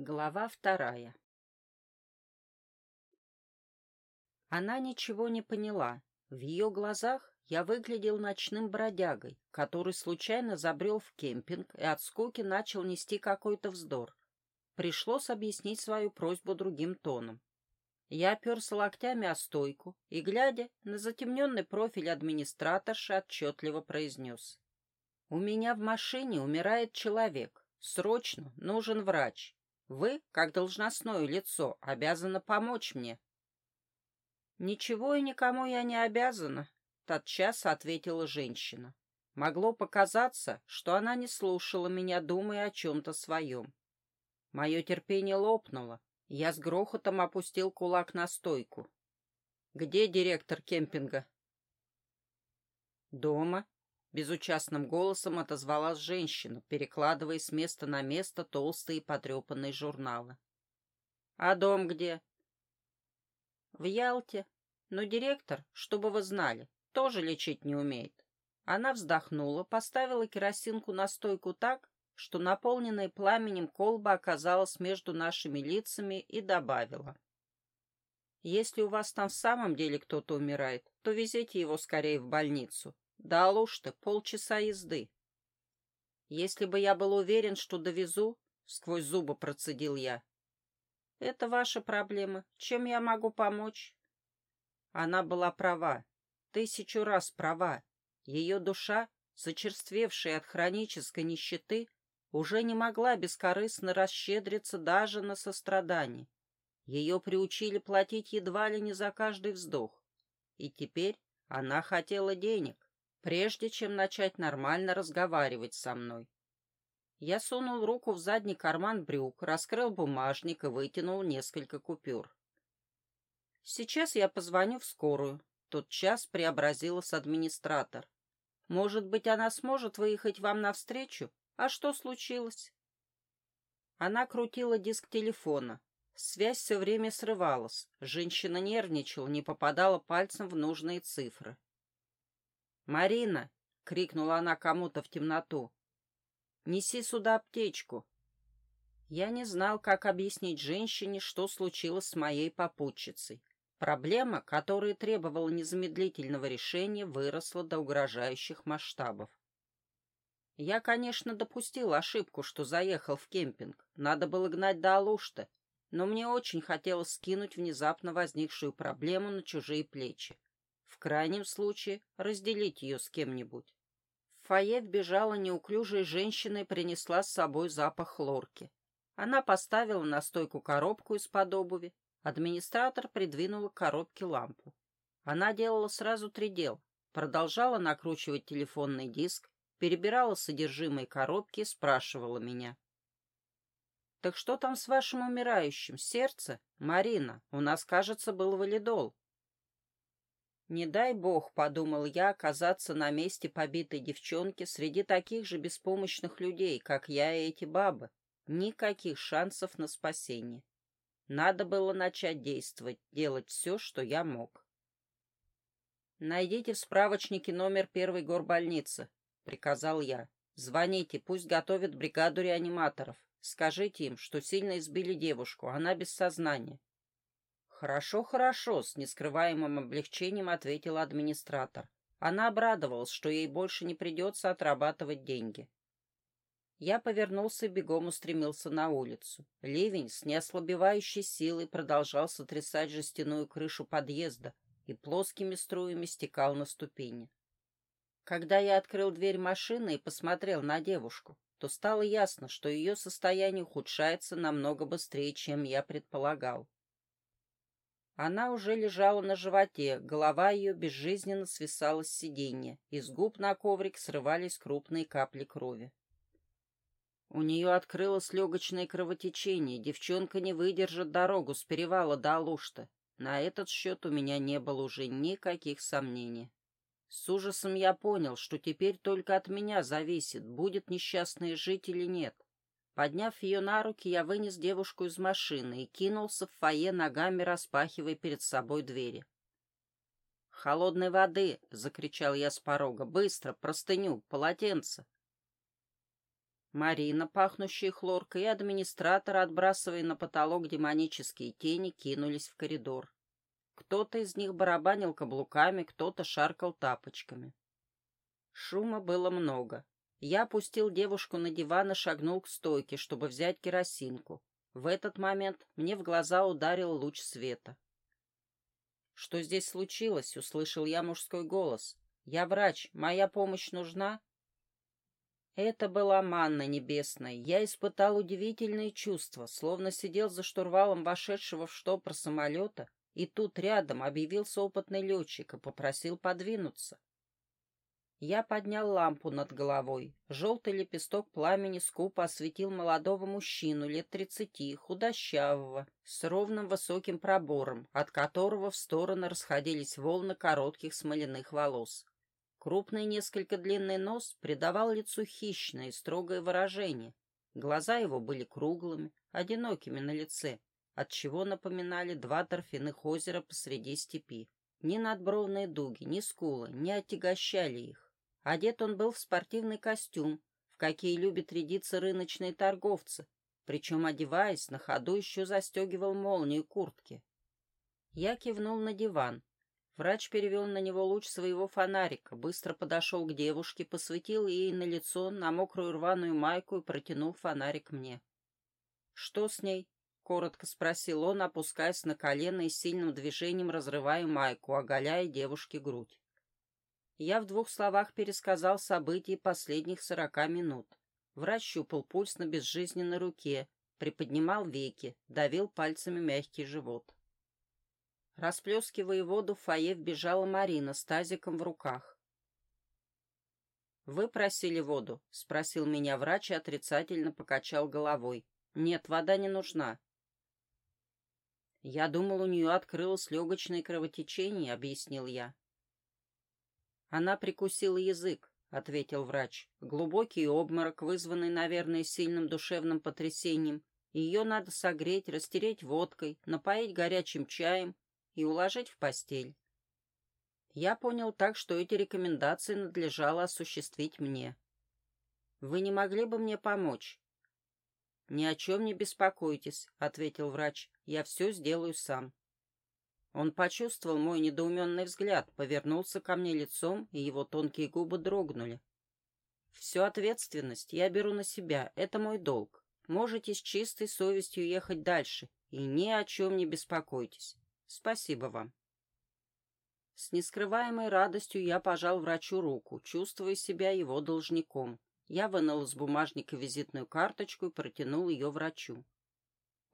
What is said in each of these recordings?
Глава вторая Она ничего не поняла. В ее глазах я выглядел ночным бродягой, который случайно забрел в кемпинг и от скуки начал нести какой-то вздор. Пришлось объяснить свою просьбу другим тоном. Я оперся локтями о стойку и, глядя на затемненный профиль администраторши, отчетливо произнес. «У меня в машине умирает человек. Срочно нужен врач. Вы, как должностное лицо, обязаны помочь мне». «Ничего и никому я не обязана», — тотчас ответила женщина. Могло показаться, что она не слушала меня, думая о чем-то своем. Мое терпение лопнуло. Я с грохотом опустил кулак на стойку. «Где директор кемпинга?» «Дома», — безучастным голосом отозвалась женщина, перекладывая с места на место толстые потрепанные журналы. «А дом где?» в Ялте. Но директор, чтобы вы знали, тоже лечить не умеет. Она вздохнула, поставила керосинку на стойку так, что наполненная пламенем колба оказалась между нашими лицами и добавила. «Если у вас там в самом деле кто-то умирает, то везите его скорее в больницу. До Алушты полчаса езды». «Если бы я был уверен, что довезу», — сквозь зубы процедил я, это ваша проблема. Чем я могу помочь? Она была права. Тысячу раз права. Ее душа, зачерствевшая от хронической нищеты, уже не могла бескорыстно расщедриться даже на сострадание. Ее приучили платить едва ли не за каждый вздох. И теперь она хотела денег, прежде чем начать нормально разговаривать со мной. Я сунул руку в задний карман брюк, раскрыл бумажник и вытянул несколько купюр. Сейчас я позвоню в скорую. Тот час преобразилась администратор. Может быть, она сможет выехать вам навстречу? А что случилось? Она крутила диск телефона. Связь все время срывалась. Женщина нервничала, не попадала пальцем в нужные цифры. «Марина!» — крикнула она кому-то в темноту. Неси сюда аптечку. Я не знал, как объяснить женщине, что случилось с моей попутчицей. Проблема, которая требовала незамедлительного решения, выросла до угрожающих масштабов. Я, конечно, допустил ошибку, что заехал в кемпинг. Надо было гнать до Алушты, но мне очень хотелось скинуть внезапно возникшую проблему на чужие плечи. В крайнем случае, разделить ее с кем-нибудь фойе вбежала неуклюжая женщина и принесла с собой запах хлорки. Она поставила на стойку коробку из-под обуви. Администратор придвинула к коробке лампу. Она делала сразу три дела. Продолжала накручивать телефонный диск, перебирала содержимое коробки и спрашивала меня. «Так что там с вашим умирающим? Сердце? Марина, у нас, кажется, был валидол». Не дай бог, подумал я, оказаться на месте побитой девчонки среди таких же беспомощных людей, как я и эти бабы. Никаких шансов на спасение. Надо было начать действовать, делать все, что я мог. «Найдите в справочнике номер первой горбольницы», — приказал я. «Звоните, пусть готовят бригаду реаниматоров. Скажите им, что сильно избили девушку, она без сознания. «Хорошо, хорошо», — с нескрываемым облегчением ответила администратор. Она обрадовалась, что ей больше не придется отрабатывать деньги. Я повернулся и бегом устремился на улицу. Ливень с неослабевающей силой продолжал сотрясать жестяную крышу подъезда и плоскими струями стекал на ступени. Когда я открыл дверь машины и посмотрел на девушку, то стало ясно, что ее состояние ухудшается намного быстрее, чем я предполагал. Она уже лежала на животе, голова ее безжизненно свисала с сиденья, из губ на коврик срывались крупные капли крови. У нее открылось легочное кровотечение, девчонка не выдержит дорогу с перевала до Алушта. На этот счет у меня не было уже никаких сомнений. С ужасом я понял, что теперь только от меня зависит, будет несчастная жить или нет. Подняв ее на руки, я вынес девушку из машины и кинулся в фойе ногами, распахивая перед собой двери. «Холодной воды!» — закричал я с порога. «Быстро! Простыню! Полотенце!» Марина, пахнущая хлоркой, и администратор, отбрасывая на потолок демонические тени, кинулись в коридор. Кто-то из них барабанил каблуками, кто-то шаркал тапочками. Шума было много. Я опустил девушку на диван и шагнул к стойке, чтобы взять керосинку. В этот момент мне в глаза ударил луч света. «Что здесь случилось?» — услышал я мужской голос. «Я врач. Моя помощь нужна?» Это была манна небесная. Я испытал удивительные чувства, словно сидел за штурвалом вошедшего в штопор самолета, и тут рядом объявился опытный летчик и попросил подвинуться. Я поднял лампу над головой. Желтый лепесток пламени скупо осветил молодого мужчину лет тридцати, худощавого, с ровным высоким пробором, от которого в стороны расходились волны коротких смоляных волос. Крупный несколько длинный нос придавал лицу хищное и строгое выражение. Глаза его были круглыми, одинокими на лице, отчего напоминали два торфяных озера посреди степи. Ни надбровные дуги, ни скулы не отягощали их. Одет он был в спортивный костюм, в какие любят рядиться рыночные торговцы, причем, одеваясь, на ходу еще застегивал молнию куртки. Я кивнул на диван. Врач перевел на него луч своего фонарика, быстро подошел к девушке, посветил ей на лицо, на мокрую рваную майку и протянул фонарик мне. «Что с ней?» — коротко спросил он, опускаясь на колено и сильным движением разрывая майку, оголяя девушке грудь. Я в двух словах пересказал события последних сорока минут. Врач щупал пульс на безжизненной руке, приподнимал веки, давил пальцами мягкий живот. Расплескивая воду, в фойе вбежала Марина с тазиком в руках. «Вы просили воду?» — спросил меня врач и отрицательно покачал головой. «Нет, вода не нужна». «Я думал, у нее открылось легочное кровотечение», — объяснил я. Она прикусила язык, — ответил врач. Глубокий обморок, вызванный, наверное, сильным душевным потрясением. Ее надо согреть, растереть водкой, напоить горячим чаем и уложить в постель. Я понял так, что эти рекомендации надлежало осуществить мне. Вы не могли бы мне помочь? «Ни о чем не беспокойтесь», — ответил врач. «Я все сделаю сам». Он почувствовал мой недоуменный взгляд, повернулся ко мне лицом, и его тонкие губы дрогнули. «Всю ответственность я беру на себя, это мой долг. Можете с чистой совестью ехать дальше, и ни о чем не беспокойтесь. Спасибо вам». С нескрываемой радостью я пожал врачу руку, чувствуя себя его должником. Я вынул из бумажника визитную карточку и протянул ее врачу.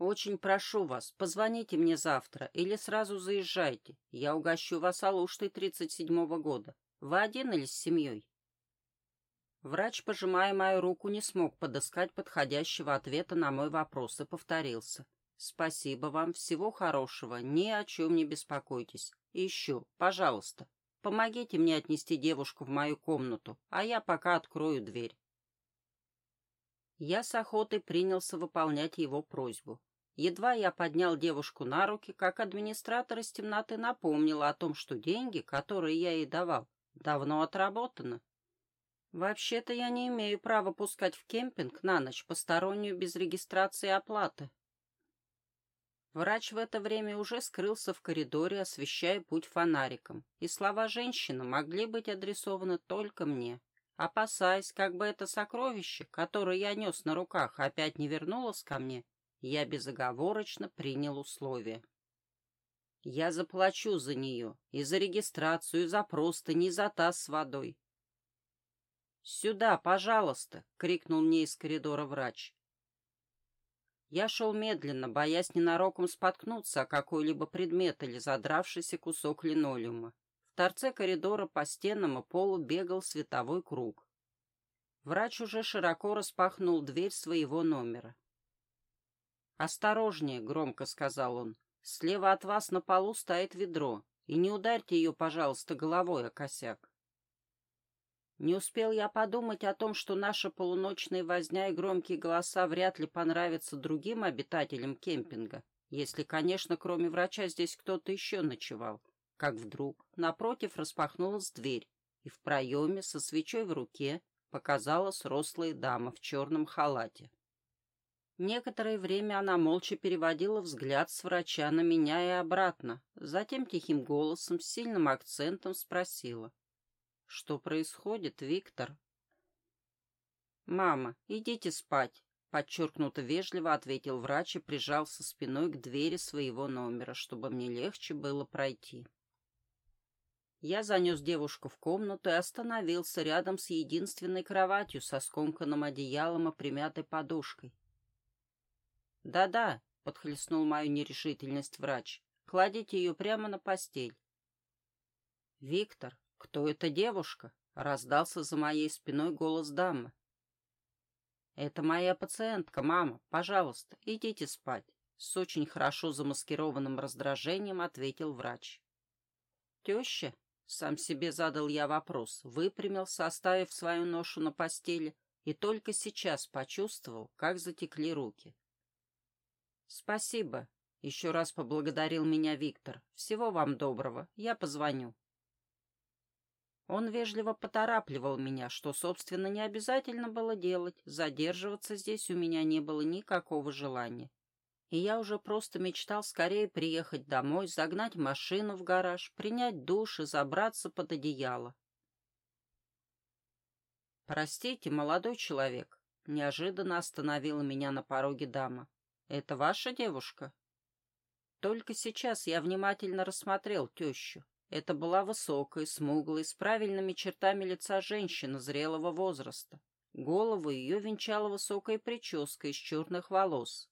«Очень прошу вас, позвоните мне завтра или сразу заезжайте. Я угощу вас алуштой 37-го года. Вы один или с семьей?» Врач, пожимая мою руку, не смог подыскать подходящего ответа на мой вопрос и повторился. «Спасибо вам, всего хорошего, ни о чем не беспокойтесь. И еще, пожалуйста, помогите мне отнести девушку в мою комнату, а я пока открою дверь». Я с охотой принялся выполнять его просьбу. Едва я поднял девушку на руки, как администратор из темноты напомнил о том, что деньги, которые я ей давал, давно отработаны. Вообще-то я не имею права пускать в кемпинг на ночь постороннюю без регистрации и оплаты. Врач в это время уже скрылся в коридоре, освещая путь фонариком, и слова женщины могли быть адресованы только мне опасаясь, как бы это сокровище, которое я нес на руках, опять не вернулось ко мне, я безоговорочно принял условия. Я заплачу за нее, и за регистрацию, и за простыни, и за таз с водой. «Сюда, пожалуйста!» — крикнул мне из коридора врач. Я шел медленно, боясь ненароком споткнуться о какой-либо предмет или задравшийся кусок линолеума. В торце коридора по стенам и полу бегал световой круг. Врач уже широко распахнул дверь своего номера. «Осторожнее», — громко сказал он. «Слева от вас на полу стоит ведро, и не ударьте ее, пожалуйста, головой о косяк». Не успел я подумать о том, что наша полуночная возня и громкие голоса вряд ли понравятся другим обитателям кемпинга, если, конечно, кроме врача здесь кто-то еще ночевал как вдруг напротив распахнулась дверь, и в проеме со свечой в руке показалась рослая дама в черном халате. Некоторое время она молча переводила взгляд с врача на меня и обратно, затем тихим голосом с сильным акцентом спросила. «Что происходит, Виктор?» «Мама, идите спать», — подчеркнуто вежливо ответил врач и прижался спиной к двери своего номера, чтобы мне легче было пройти. Я занес девушку в комнату и остановился рядом с единственной кроватью со скомканным одеялом и примятой подушкой. «Да-да», — подхлестнул мою нерешительность врач, — «кладите ее прямо на постель». «Виктор, кто эта девушка?» — раздался за моей спиной голос дамы. «Это моя пациентка, мама. Пожалуйста, идите спать», — с очень хорошо замаскированным раздражением ответил врач. «Теща?» — сам себе задал я вопрос, выпрямился, оставив свою ношу на постели, и только сейчас почувствовал, как затекли руки. «Спасибо», — еще раз поблагодарил меня Виктор. «Всего вам доброго. Я позвоню». Он вежливо поторапливал меня, что, собственно, не обязательно было делать. Задерживаться здесь у меня не было никакого желания. И я уже просто мечтал скорее приехать домой, загнать машину в гараж, принять душ и забраться под одеяло. «Простите, молодой человек», — неожиданно остановила меня на пороге дама. «Это ваша девушка?» Только сейчас я внимательно рассмотрел тещу. Это была высокая, смуглая, с правильными чертами лица женщина зрелого возраста. Голову ее венчала высокая прическа из черных волос.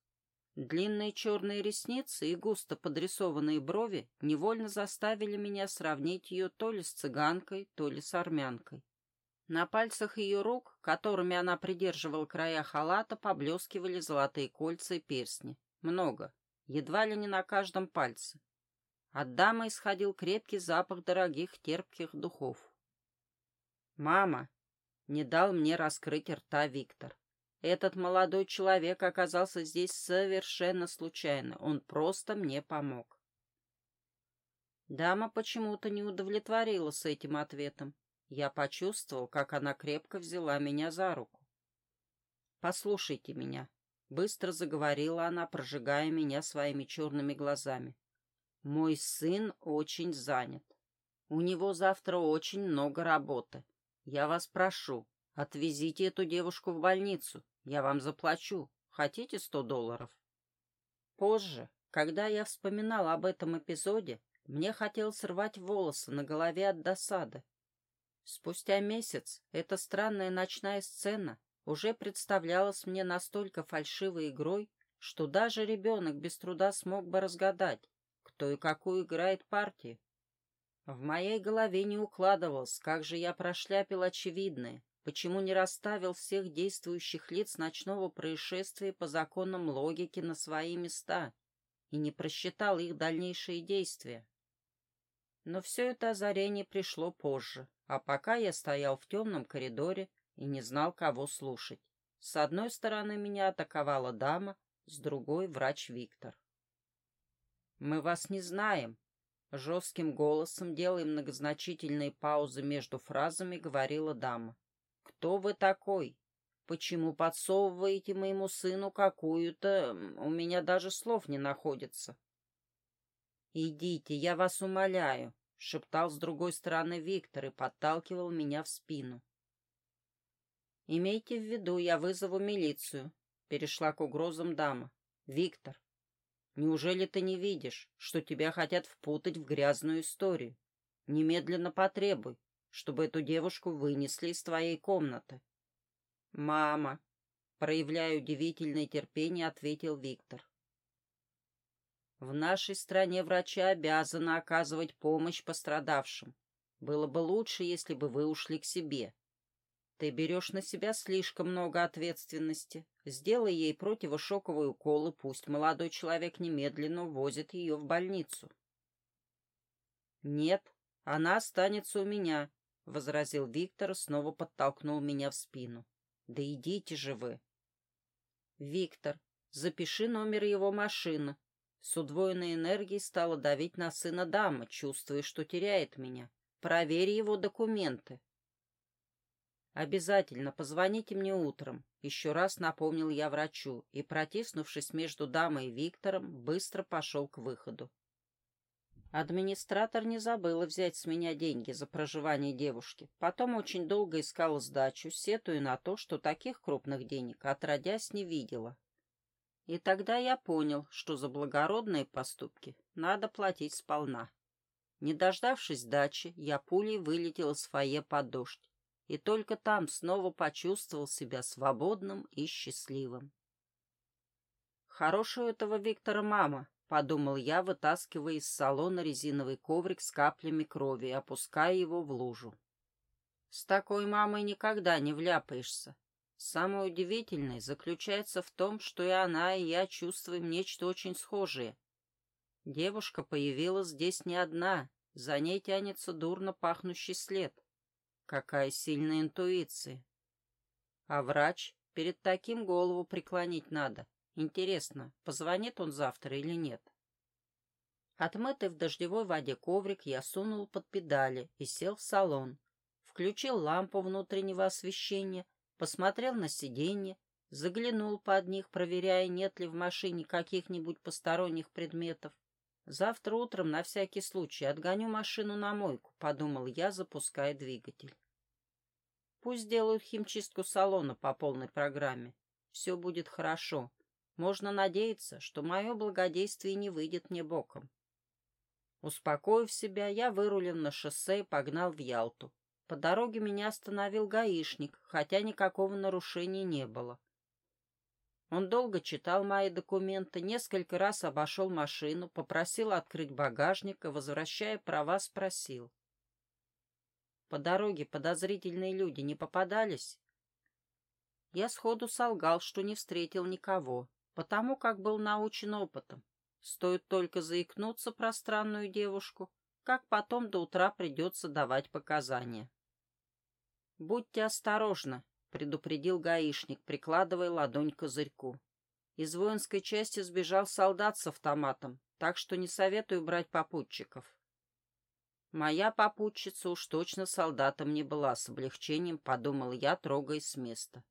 Длинные черные ресницы и густо подрисованные брови невольно заставили меня сравнить ее то ли с цыганкой, то ли с армянкой. На пальцах ее рук, которыми она придерживала края халата, поблескивали золотые кольца и перстни. Много, едва ли не на каждом пальце. От дамы исходил крепкий запах дорогих терпких духов. «Мама!» — не дал мне раскрыть рта Виктор. Этот молодой человек оказался здесь совершенно случайно. Он просто мне помог. Дама почему-то не удовлетворилась этим ответом. Я почувствовал, как она крепко взяла меня за руку. «Послушайте меня», — быстро заговорила она, прожигая меня своими черными глазами. «Мой сын очень занят. У него завтра очень много работы. Я вас прошу, отвезите эту девушку в больницу. Я вам заплачу. Хотите сто долларов?» Позже, когда я вспоминал об этом эпизоде, мне хотелось рвать волосы на голове от досады. Спустя месяц эта странная ночная сцена уже представлялась мне настолько фальшивой игрой, что даже ребенок без труда смог бы разгадать, кто и какую играет партию. В моей голове не укладывалось, как же я прошляпил очевидное, почему не расставил всех действующих лиц ночного происшествия по законам логики на свои места и не просчитал их дальнейшие действия. Но все это озарение пришло позже, а пока я стоял в темном коридоре и не знал, кого слушать. С одной стороны меня атаковала дама, с другой — врач Виктор. «Мы вас не знаем», — жестким голосом, делая многозначительные паузы между фразами, говорила дама. «Кто вы такой? Почему подсовываете моему сыну какую-то... У меня даже слов не находится». «Идите, я вас умоляю», — шептал с другой стороны Виктор и подталкивал меня в спину. «Имейте в виду, я вызову милицию», — перешла к угрозам дама. «Виктор, неужели ты не видишь, что тебя хотят впутать в грязную историю? Немедленно потребуй, чтобы эту девушку вынесли из твоей комнаты». «Мама», — проявляя удивительное терпение, ответил Виктор. В нашей стране врачи обязаны оказывать помощь пострадавшим. Было бы лучше, если бы вы ушли к себе. Ты берешь на себя слишком много ответственности. Сделай ей противошоковый укол, и пусть молодой человек немедленно возит ее в больницу. «Нет, она останется у меня», — возразил Виктор и снова подтолкнул меня в спину. «Да идите же вы!» «Виктор, запиши номер его машины», с удвоенной энергией стала давить на сына дама, чувствуя, что теряет меня. Проверь его документы. «Обязательно позвоните мне утром», — еще раз напомнил я врачу и, протиснувшись между дамой и Виктором, быстро пошел к выходу. Администратор не забыла взять с меня деньги за проживание девушки. Потом очень долго искала сдачу, сетуя на то, что таких крупных денег отродясь не видела. И тогда я понял, что за благородные поступки надо платить сполна. Не дождавшись дачи, я пулей вылетел из фойе под дождь, и только там снова почувствовал себя свободным и счастливым. Хорошая у этого Виктора мама, — подумал я, вытаскивая из салона резиновый коврик с каплями крови и опуская его в лужу. С такой мамой никогда не вляпаешься. Самое удивительное заключается в том, что и она, и я чувствуем нечто очень схожее. Девушка появилась здесь не одна, за ней тянется дурно пахнущий след. Какая сильная интуиция. А врач? Перед таким голову преклонить надо. Интересно, позвонит он завтра или нет? Отмытый в дождевой воде коврик я сунул под педали и сел в салон. Включил лампу внутреннего освещения посмотрел на сиденье, заглянул под них, проверяя, нет ли в машине каких-нибудь посторонних предметов. Завтра утром на всякий случай отгоню машину на мойку, подумал я, запуская двигатель. Пусть делают химчистку салона по полной программе. Все будет хорошо. Можно надеяться, что мое благодействие не выйдет мне боком. Успокоив себя, я вырулил на шоссе и погнал в Ялту. По дороге меня остановил гаишник, хотя никакого нарушения не было. Он долго читал мои документы, несколько раз обошел машину, попросил открыть багажник и, возвращая права, спросил. По дороге подозрительные люди не попадались? Я сходу солгал, что не встретил никого, потому как был научен опытом. Стоит только заикнуться про странную девушку, как потом до утра придется давать показания. «Будьте осторожны», — предупредил гаишник, прикладывая ладонь к козырьку. «Из воинской части сбежал солдат с автоматом, так что не советую брать попутчиков». Моя попутчица уж точно солдатом не была, с облегчением подумал я, трогаясь с места.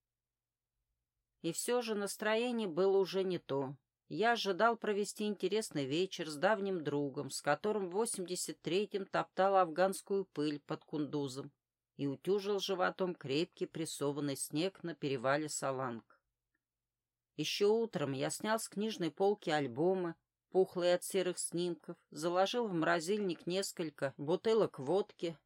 И все же настроение было уже не то. Я ожидал провести интересный вечер с давним другом, с которым в 83-м топтал афганскую пыль под кундузом, и утюжил животом крепкий прессованный снег на перевале Саланг. Еще утром я снял с книжной полки альбомы, пухлые от серых снимков, заложил в морозильник несколько бутылок водки,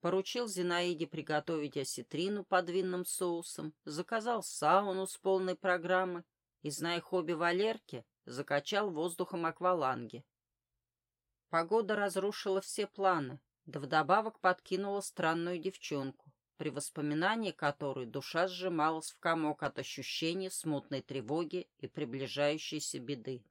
поручил Зинаиде приготовить осетрину под винным соусом, заказал сауну с полной программы и, зная хобби Валерки, закачал воздухом акваланги. Погода разрушила все планы, да вдобавок подкинула странную девчонку, при воспоминании которой душа сжималась в комок от ощущения смутной тревоги и приближающейся беды.